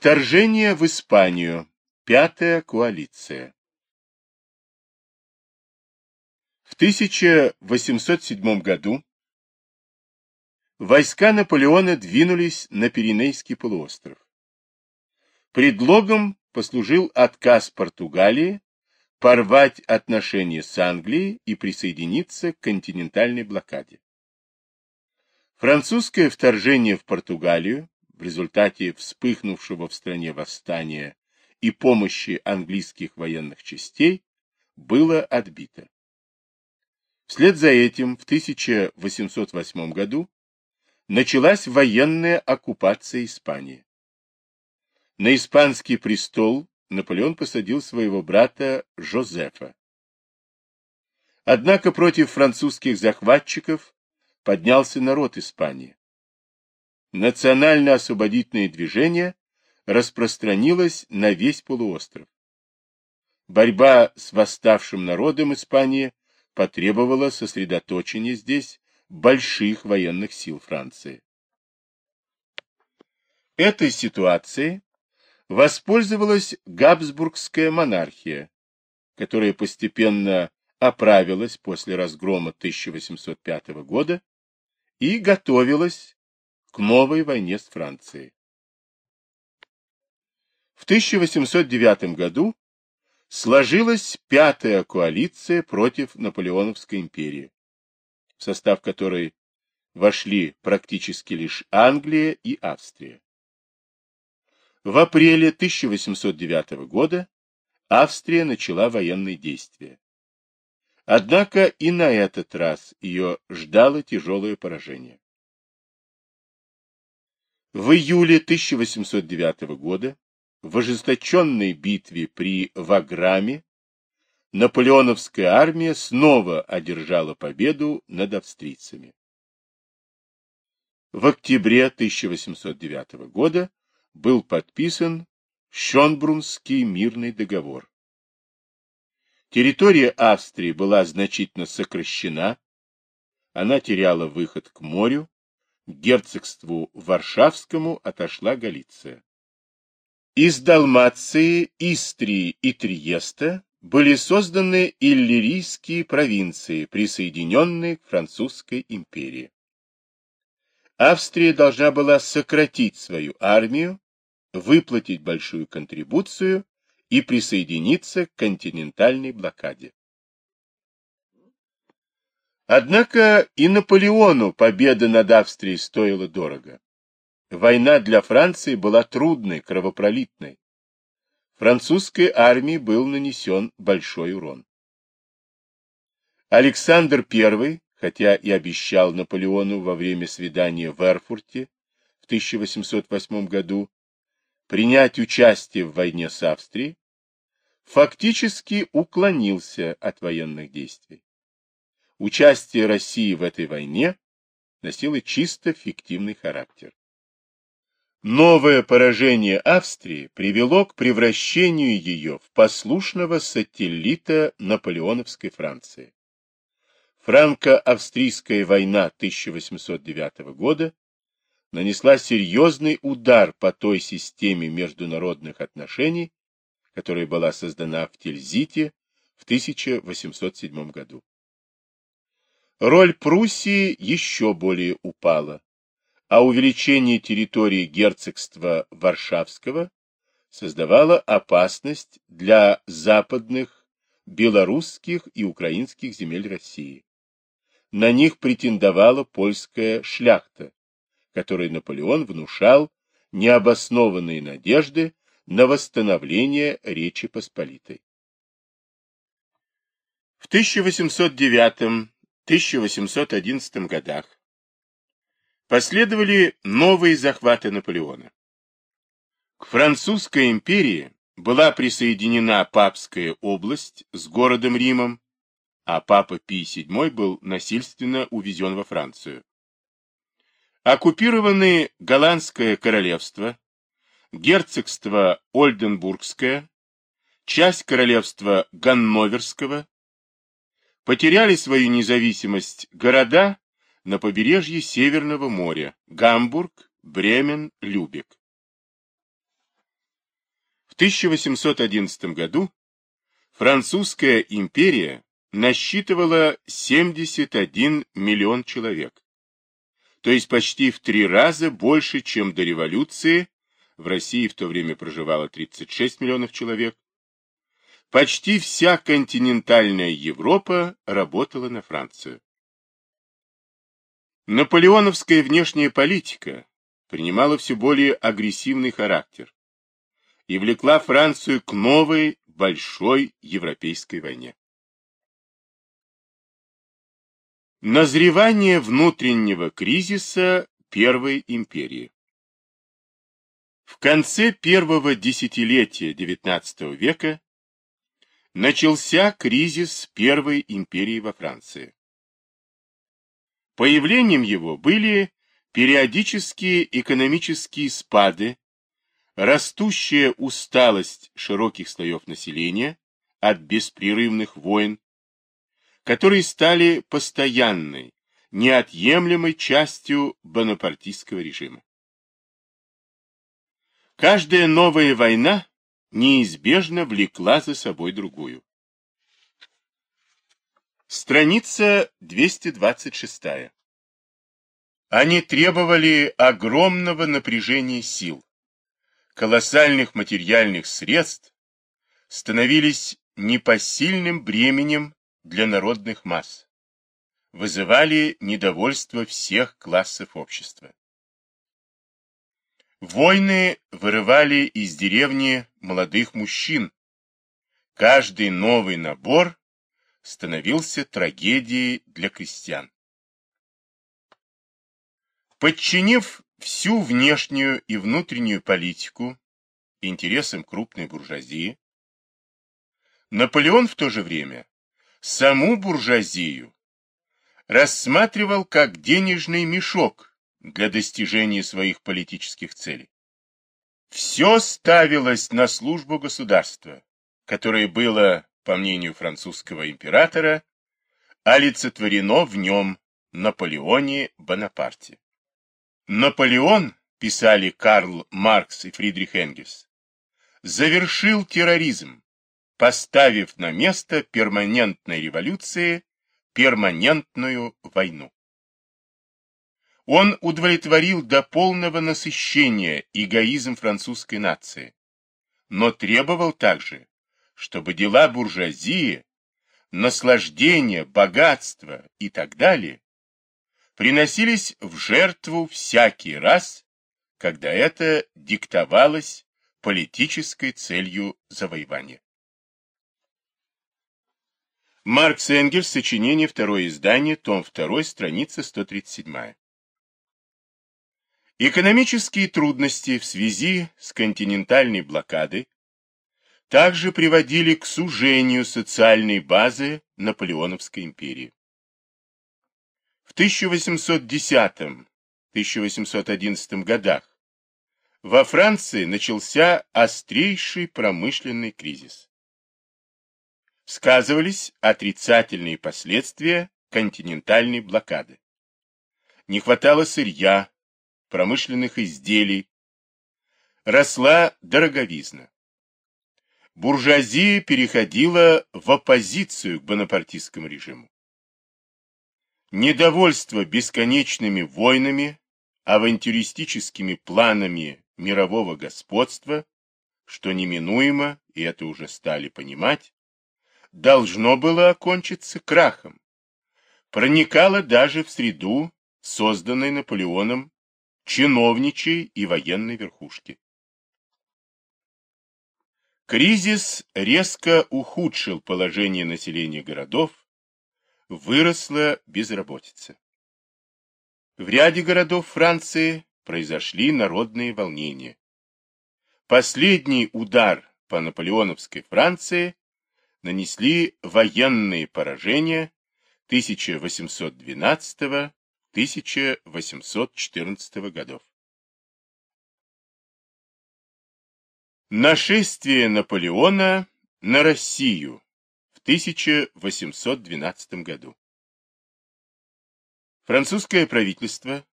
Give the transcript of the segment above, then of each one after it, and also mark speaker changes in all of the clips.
Speaker 1: Вторжение в Испанию. Пятая коалиция. В 1807 году войска Наполеона двинулись на Пиренейский полуостров. Предлогом послужил отказ Португалии порвать отношения с Англией и присоединиться к континентальной блокаде. Французское вторжение в Португалию в результате вспыхнувшего в стране восстания и помощи английских военных частей было отбито. Вслед за этим в 1808 году началась военная оккупация Испании. На испанский престол Наполеон посадил своего брата Жозефа. Однако против французских захватчиков поднялся народ Испании. Национально-освободительное движение распространилось на весь полуостров. Борьба с восставшим народом Испании потребовала сосредоточения здесь больших военных сил Франции. Этой ситуацией воспользовалась Габсбургская монархия, которая постепенно оправилась после разгрома 1805 года и готовилась к новой войне с Францией. В 1809 году сложилась пятая коалиция против Наполеоновской империи, в состав которой вошли практически лишь Англия и Австрия. В апреле 1809 года Австрия начала военные действия. Однако и на этот раз ее ждало тяжелое поражение. В июле 1809 года в ожесточенной битве при Ваграме наполеоновская армия снова одержала победу над австрийцами. В октябре 1809 года был подписан Шонбрунский мирный договор. Территория Австрии была значительно сокращена, она теряла выход к морю, герцогству Варшавскому отошла Галиция. Из Далмации, Истрии и Триеста были созданы иллирийские провинции, присоединенные к Французской империи. Австрия должна была сократить свою армию, выплатить большую контрибуцию и присоединиться к континентальной блокаде. Однако и Наполеону победа над Австрией стоила дорого. Война для Франции была трудной, кровопролитной. Французской армии был нанесен большой урон. Александр I, хотя и обещал Наполеону во время свидания в Эрфурте в 1808 году принять участие в войне с Австрией, фактически уклонился от военных действий участие России в этой войне носило чисто фиктивный характер. Новое поражение Австрии привело к превращению ее в послушного сателлита наполеоновской Франции. Франко-австрийская война 1809 года нанесла серьезный удар по той системе международных отношений, которая была создана в Тильзите в 1807 году. Роль Пруссии еще более упала, а увеличение территории герцогства Варшавского создавало опасность для западных белорусских и украинских земель России. На них претендовала польская шляхта, которой Наполеон внушал необоснованные надежды на восстановление Речи Посполитой. В 1809 1811 годах последовали новые захваты Наполеона. К французской империи была присоединена Папская область с городом Римом, а Папа Пий VII был насильственно увезен во Францию. Оккупированы Голландское королевство, герцогство Ольденбургское, часть королевства Ганноверского, потеряли свою независимость города на побережье Северного моря – Гамбург, Бремен, Любек. 1811 году французская империя насчитывала 71 миллион человек, то есть почти в три раза больше, чем до революции, в России в то время проживало 36 миллионов человек, почти вся континентальная Европа работала на Францию. Наполеоновская внешняя политика принимала все более агрессивный характер и влекла Францию к новой большой европейской войне. Назревание внутреннего кризиса Первой империи В конце первого десятилетия XIX века начался кризис Первой империи во Франции. Появлением его были периодические экономические спады, растущая усталость широких слоев населения от беспрерывных войн, которые стали постоянной, неотъемлемой частью бонапартийского режима. Каждая новая война неизбежно влекла за собой другую. Страница 226. Они требовали огромного напряжения сил, колоссальных материальных средств, становились непосильным бременем для народных масс, вызывали недовольство всех классов общества. Войны вырывали из деревни молодых мужчин. Каждый новый набор становился трагедией для крестьян. Подчинив всю внешнюю и внутреннюю политику интересам крупной буржуазии, Наполеон в то же время саму буржуазию рассматривал как денежный мешок для достижения своих политических целей. Все ставилось на службу государства, которое было, по мнению французского императора, олицетворено в нем Наполеоне Бонапарте. Наполеон, писали Карл Маркс и Фридрих Энгельс, завершил терроризм, поставив на место перманентной революции перманентную войну. Он удовлетворил до полного насыщения эгоизм французской нации, но требовал также, чтобы дела буржуазии, наслаждение, богатство и так далее приносились в жертву всякий раз, когда это диктовалось политической целью завоевания. Маркс Энгельс, сочинение, второе издание, том 2, страница 137. Экономические трудности в связи с континентальной блокадой также приводили к сужению социальной базы Наполеоновской империи. В 1810-1811 годах во Франции начался острейший промышленный кризис. Сказывались отрицательные последствия континентальной блокады. Не хватало сырья, промышленных изделий, росла дороговизна. Буржуазия переходила в оппозицию к бонапартистскому режиму. Недовольство бесконечными войнами, авантюристическими планами мирового господства, что неминуемо, и это уже стали понимать, должно было окончиться крахом, проникало даже в среду, созданной Наполеоном, чиновничьей и военной верхушки. Кризис резко ухудшил положение населения городов, выросла безработица. В ряде городов Франции произошли народные волнения. Последний удар по наполеоновской Франции нанесли военные поражения 1812-1814 годов. Нашествие Наполеона на Россию 1812 году. Французское правительство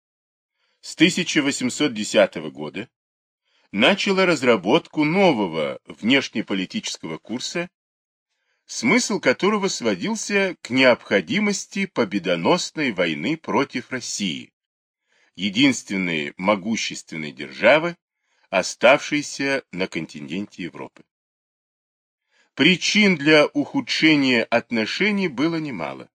Speaker 1: с 1810 года начало разработку нового внешнеполитического курса, смысл которого сводился к необходимости победоносной войны против России, единственной могущественной державы, оставшейся на континенте Европы. Причин для ухудшения отношений было немало.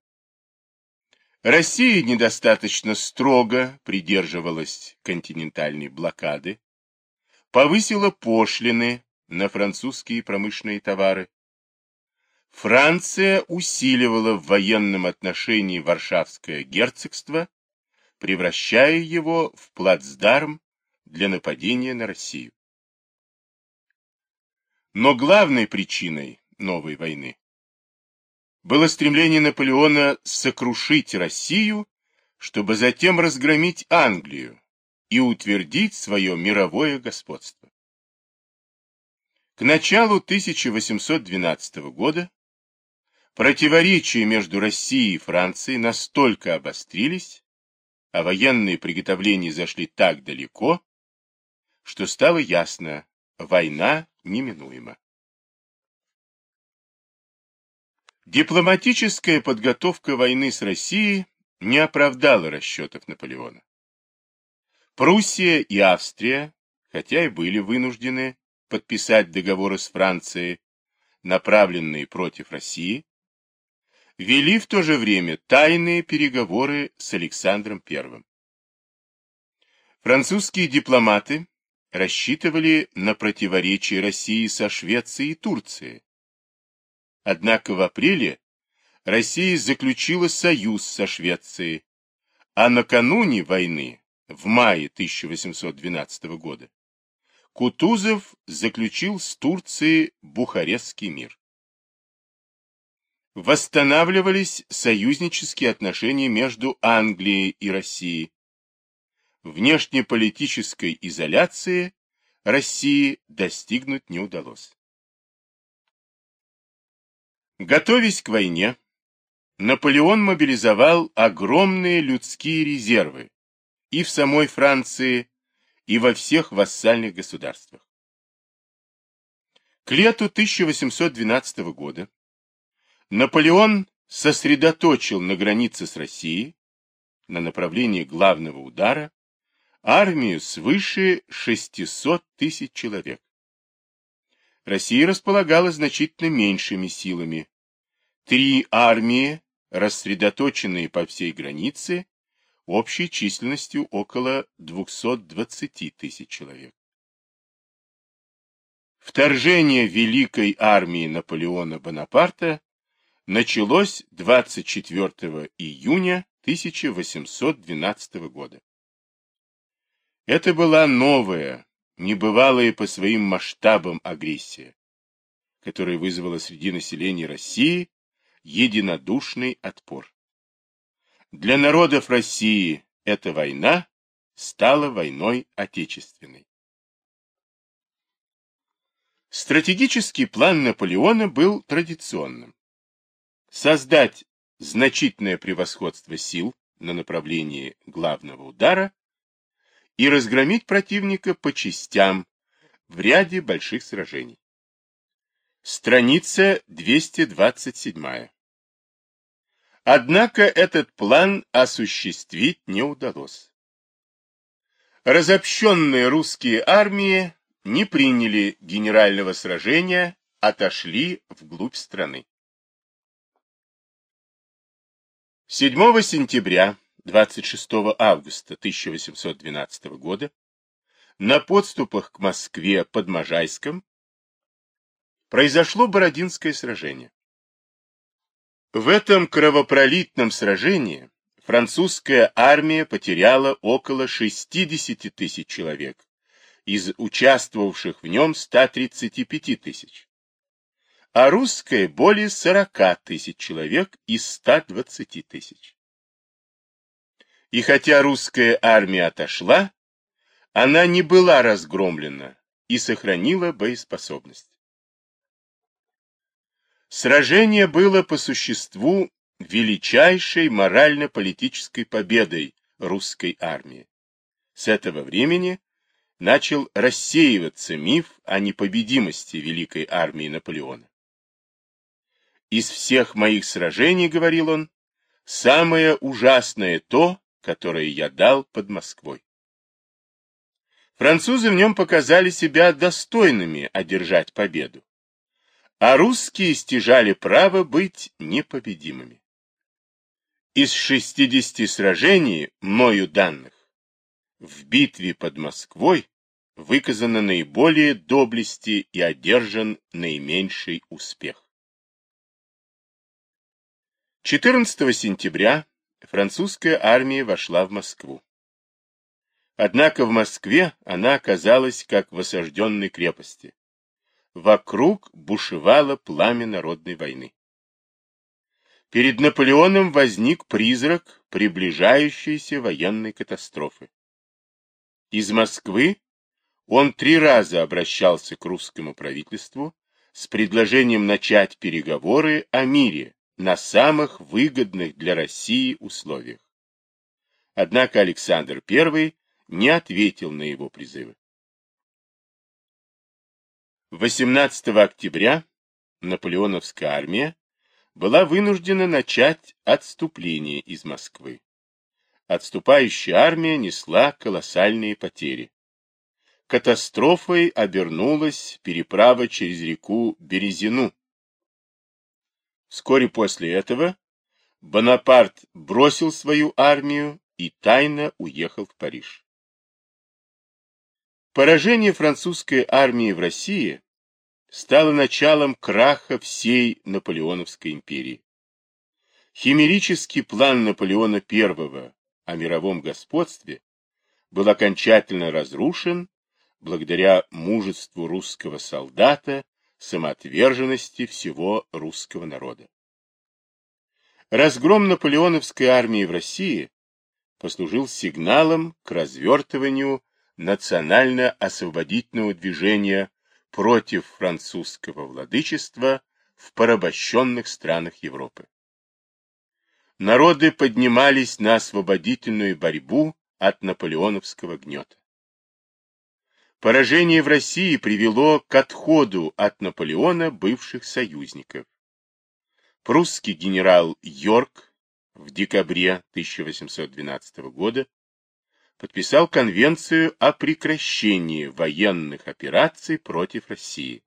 Speaker 1: Россия недостаточно строго придерживалась континентальной блокады, повысила пошлины на французские промышленные товары. Франция усиливала в военном отношении Варшавское герцогство, превращая его в плацдарм для нападения на Россию. Но главной причиной новой войны было стремление Наполеона сокрушить Россию, чтобы затем разгромить Англию и утвердить свое мировое господство. К началу 1812 года противоречия между Россией и Францией настолько обострились, а военные приготовления зашли так далеко, что стало ясно, война неминуемо. Дипломатическая подготовка войны с Россией не оправдала расчетов Наполеона. Пруссия и Австрия, хотя и были вынуждены подписать договоры с Францией, направленные против России, вели в то же время тайные переговоры с Александром I. Французские дипломаты рассчитывали на противоречие России со Швецией и Турцией. Однако в апреле Россия заключила союз со Швецией, а накануне войны, в мае 1812 года, Кутузов заключил с Турцией Бухарестский мир. Восстанавливались союзнические отношения между Англией и Россией, внешнеполитической изоляции России достигнуть не удалось. Готовясь к войне, Наполеон мобилизовал огромные людские резервы и в самой Франции, и во всех вассальных государствах. К лету 1812 года Наполеон сосредоточил на границе с Россией, на направлении главного удара, армию свыше 600 тысяч человек. Россия располагала значительно меньшими силами. Три армии, рассредоточенные по всей границе, общей численностью около 220 тысяч человек. Вторжение Великой армии Наполеона Бонапарта началось 24 июня 1812 года. Это была новая, небывалая по своим масштабам агрессия, которая вызвала среди населения России единодушный отпор. Для народов России эта война стала войной отечественной. Стратегический план Наполеона был традиционным. Создать значительное превосходство сил на направлении главного удара и разгромить противника по частям в ряде больших сражений. Страница 227. Однако этот план осуществить не удалось. Разобщенные русские армии не приняли генерального сражения, отошли вглубь страны. 7 сентября 26 августа 1812 года на подступах к Москве под Можайском произошло Бородинское сражение. В этом кровопролитном сражении французская армия потеряла около 60 тысяч человек из участвовавших в нем 135 тысяч, а русская более 40 тысяч человек из 120 тысяч. И хотя русская армия отошла, она не была разгромлена и сохранила боеспособность. Сражение было по существу величайшей морально-политической победой русской армии. С этого времени начал рассеиваться миф о непобедимости великой армии Наполеона. «Из всех моих сражений, — говорил он, — самое ужасное то, которое я дал под Москвой. Французы в нем показали себя достойными одержать победу, а русские стяжали право быть непобедимыми. Из 60 сражений, мною данных, в битве под Москвой выказано наиболее доблести и одержан наименьший успех. 14 сентября французская армия вошла в Москву. Однако в Москве она оказалась как в осажденной крепости. Вокруг бушевало пламя народной войны. Перед Наполеоном возник призрак приближающейся военной катастрофы. Из Москвы он три раза обращался к русскому правительству с предложением начать переговоры о мире на самых выгодных для России условиях. Однако Александр I не ответил на его призывы. 18 октября наполеоновская армия была вынуждена начать отступление из Москвы отступающая армия несла колоссальные потери. Катастрофой обернулась переправа через реку Березину. Вскоре после этого Бонапарт бросил свою армию и тайно уехал в Париж. Поражение французской армии в России стало началом краха всей Наполеоновской империи. Химерический план Наполеона I о мировом господстве был окончательно разрушен благодаря мужеству русского солдата, самоотверженности всего русского народа. Разгром наполеоновской армии в России послужил сигналом к развертыванию национально-освободительного движения против французского владычества в порабощенных странах Европы народы поднимались на освободительную борьбу от наполеоновского гнета. Поражение в России привело к отходу от Наполеона бывших союзников. Прусский генерал Йорк в декабре 1812 года подписал конвенцию о прекращении военных операций против России.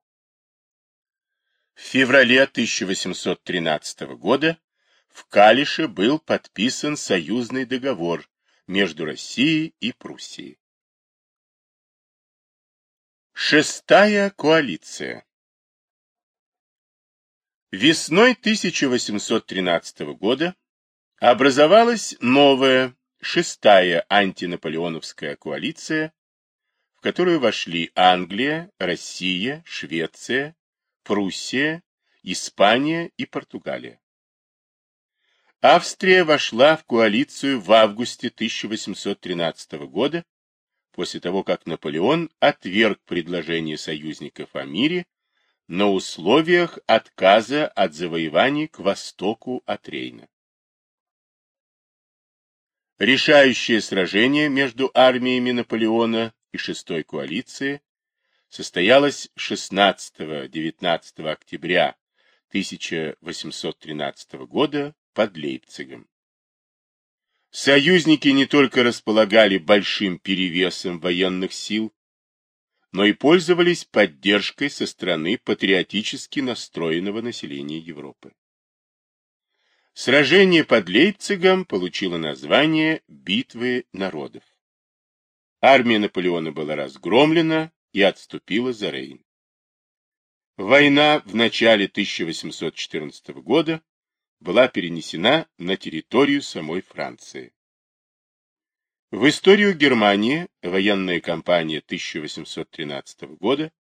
Speaker 1: В феврале 1813 года в Калише был подписан союзный договор между Россией и Пруссией. Шестая коалиция Весной 1813 года образовалась новая, шестая антинаполеоновская коалиция, в которую вошли Англия, Россия, Швеция, Пруссия, Испания и Португалия. Австрия вошла в коалицию в августе 1813 года, после того, как Наполеон отверг предложение союзников о мире на условиях отказа от завоеваний к востоку от Рейна. Решающее сражение между армиями Наполеона и шестой коалиции состоялось 16-19 октября 1813 года под Лейпцигом. Союзники не только располагали большим перевесом военных сил, но и пользовались поддержкой со стороны патриотически настроенного населения Европы. Сражение под Лейпцигом получило название «Битвы народов». Армия Наполеона была разгромлена и отступила за Рейн. Война в начале 1814 года была перенесена на территорию самой Франции. В историю Германии военная кампания 1813 года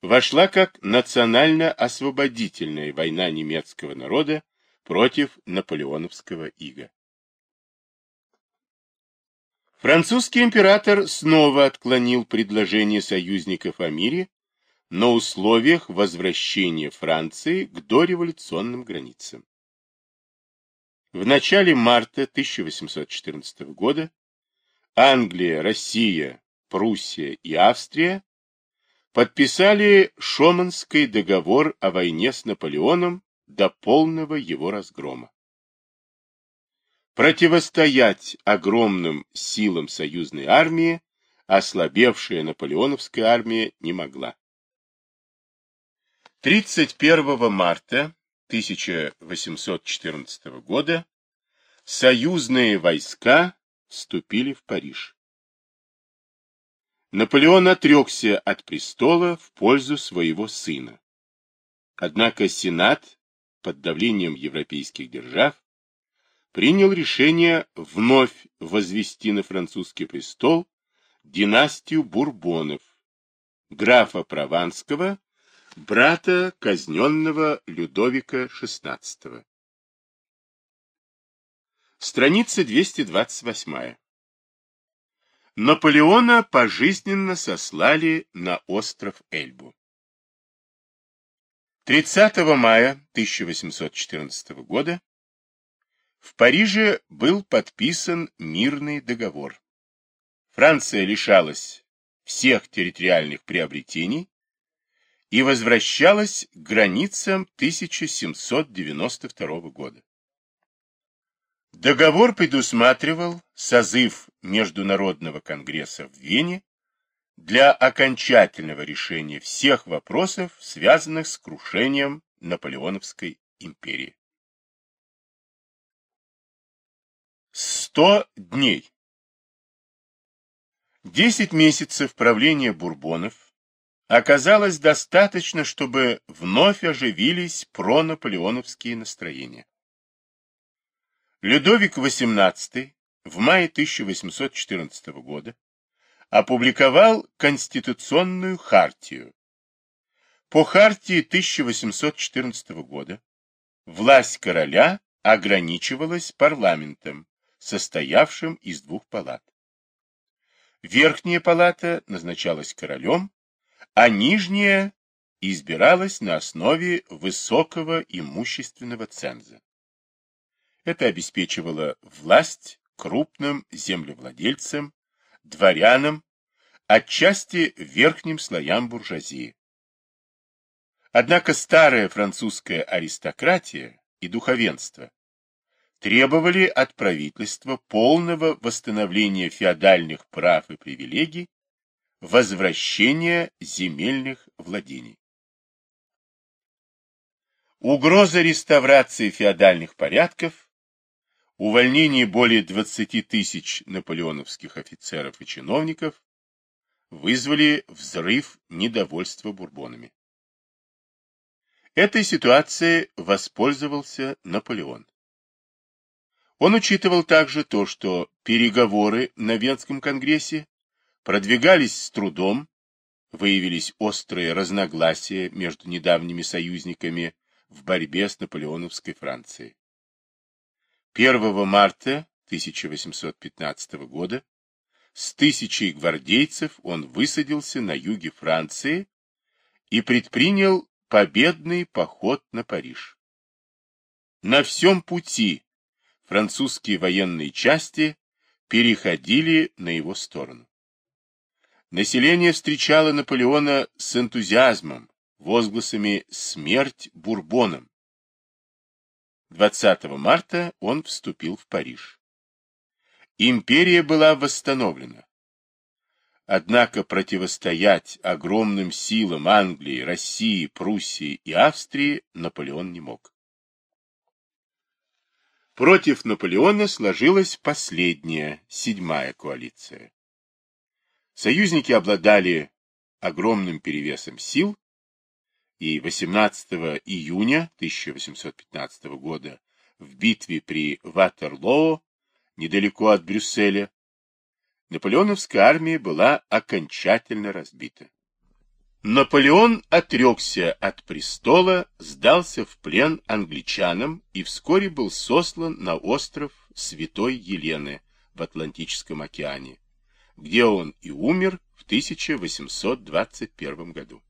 Speaker 1: вошла как национально-освободительная война немецкого народа против наполеоновского ига. Французский император снова отклонил предложение союзников о мире на условиях возвращения Франции к дореволюционным границам. В начале марта 1814 года Англия, Россия, Пруссия и Австрия подписали Шоманский договор о войне с Наполеоном до полного его разгрома. Противостоять огромным силам союзной армии ослабевшая наполеоновская армия не могла. 31 марта 1814 года союзные войска вступили в Париж. Наполеон отрекся от престола в пользу своего сына. Однако Сенат, под давлением европейских держав, принял решение вновь возвести на французский престол династию Бурбонов, графа Прованского, брата казненного Людовика XVI. Страница 228. Наполеона пожизненно сослали на остров Эльбу. 30 мая 1814 года в Париже был подписан мирный договор. Франция лишалась всех территориальных приобретений и возвращалась к границам 1792 года. Договор предусматривал созыв Международного конгресса в Вене для окончательного решения всех вопросов, связанных с крушением Наполеоновской империи. Сто дней Десять месяцев правления Бурбонов оказалось достаточно, чтобы вновь оживились пронаполеоновские настроения. Людовик XVIII в мае 1814 года опубликовал Конституционную хартию. По хартии 1814 года власть короля ограничивалась парламентом, состоявшим из двух палат. Верхняя палата назначалась королем, а нижняя избиралась на основе высокого имущественного ценза. Это обеспечивало власть крупным землевладельцам, дворянам, отчасти верхним слоям буржуазии. Однако старая французская аристократия и духовенство требовали от правительства полного восстановления феодальных прав и привилегий, возвращения земельных владений. Угроза реставрации феодальных порядков увольнение более 20 тысяч наполеоновских офицеров и чиновников вызвали взрыв недовольства бурбонами. Этой ситуацией воспользовался Наполеон. Он учитывал также то, что переговоры на Венском конгрессе продвигались с трудом, выявились острые разногласия между недавними союзниками в борьбе с наполеоновской Францией. 1 марта 1815 года с тысячей гвардейцев он высадился на юге Франции и предпринял победный поход на Париж. На всем пути французские военные части переходили на его сторону. Население встречало Наполеона с энтузиазмом, возгласами «Смерть Бурбонам», 20 марта он вступил в Париж. Империя была восстановлена. Однако противостоять огромным силам Англии, России, Пруссии и Австрии Наполеон не мог. Против Наполеона сложилась последняя, седьмая коалиция. Союзники обладали огромным перевесом сил и 18 июня 1815 года в битве при Ватерлоо, недалеко от Брюсселя, наполеоновская армия была окончательно разбита. Наполеон отрекся от престола, сдался в плен англичанам и вскоре был сослан на остров Святой Елены в Атлантическом океане, где он и умер в 1821 году.